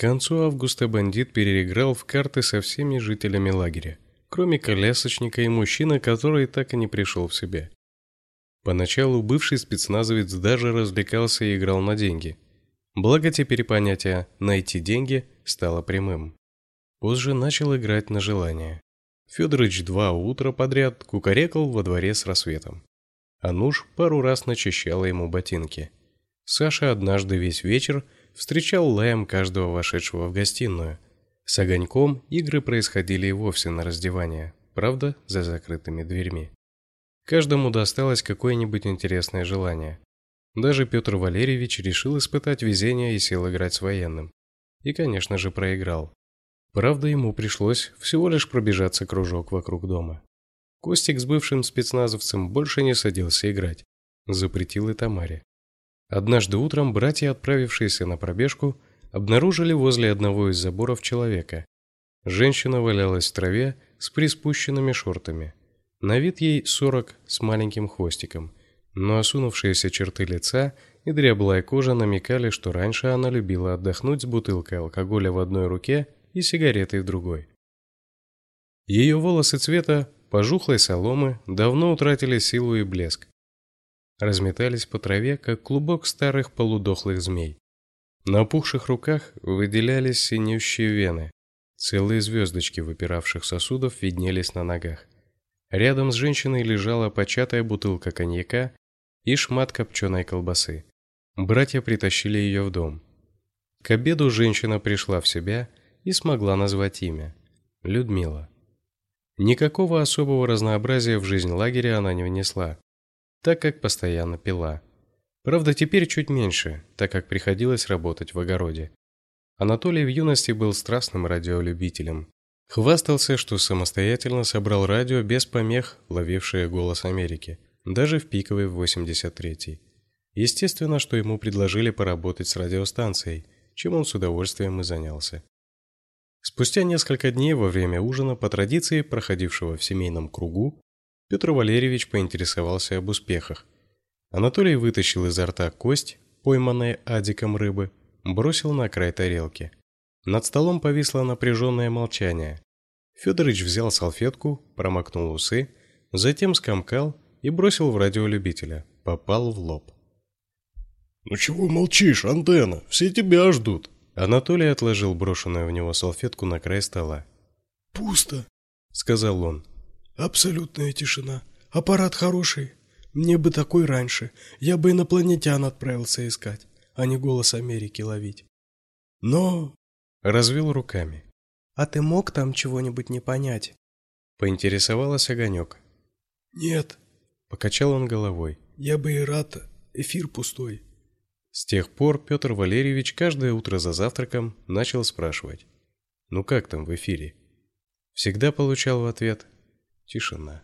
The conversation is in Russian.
концу августа бандит переиграл в карты со всеми жителями лагеря, кроме колясочника и мужчины, который так и не пришел в себя. Поначалу бывший спецназовец даже развлекался и играл на деньги. Благо теперь понятие «найти деньги» стало прямым. Позже начал играть на желание. Федорович два утра подряд кукарекал во дворе с рассветом. Ануш пару раз начищала ему ботинки. Саша однажды весь вечер встречал лаем каждого вошедшего в гостиную. С огоньком игры происходили и вовсе на раздевание, правда, за закрытыми дверьми. Каждому досталось какое-нибудь интересное желание. Даже Петр Валерьевич решил испытать везение и сел играть с военным. И, конечно же, проиграл. Правда, ему пришлось всего лишь пробежаться кружок вокруг дома. Костик с бывшим спецназовцем больше не садился играть. Запретил и Тамаре. Однажды утром братья, отправившиеся на пробежку, обнаружили возле одного из заборов человека. Женщина валялась в траве с приспущенными шортами. На вид ей сорок с маленьким хвостиком, но осунувшиеся черты лица и дряблая кожа намекали, что раньше она любила отдохнуть с бутылкой алкоголя в одной руке и сигаретой в другой. Ее волосы цвета пожухлой соломы давно утратили силу и блеск разметались по траве, как клубок старых полудохлых змей. На опухших руках выделялись синеющие вены. Целые звездочки выпиравших сосудов виднелись на ногах. Рядом с женщиной лежала початая бутылка коньяка и шмат копченой колбасы. Братья притащили ее в дом. К обеду женщина пришла в себя и смогла назвать имя Людмила. Никакого особого разнообразия в жизнь лагеря она не внесла так как постоянно пила. Правда, теперь чуть меньше, так как приходилось работать в огороде. Анатолий в юности был страстным радиолюбителем. Хвастался, что самостоятельно собрал радио без помех, ловившее голос Америки, даже в пиковый в 83-й. Естественно, что ему предложили поработать с радиостанцией, чем он с удовольствием и занялся. Спустя несколько дней во время ужина по традиции, проходившего в семейном кругу, Петр Валерьевич поинтересовался об успехах. Анатолий вытащил изо рта кость, пойманная адиком рыбы, бросил на край тарелки. Над столом повисло напряженное молчание. Федорович взял салфетку, промокнул усы, затем скомкал и бросил в радиолюбителя. Попал в лоб. «Ну чего молчишь, антенна? Все тебя ждут!» Анатолий отложил брошенную в него салфетку на край стола. «Пусто», — сказал он. Абсолютная тишина. Аппарат хороший. Мне бы такой раньше. Я бы инопланетян отправился искать, а не голос Америки ловить. Но... Развел руками. А ты мог там чего-нибудь не понять? Поинтересовалась Огонек. Нет. Покачал он головой. Я бы и рад. Эфир пустой. С тех пор Петр Валерьевич каждое утро за завтраком начал спрашивать. Ну как там в эфире? Всегда получал в ответ Тишина.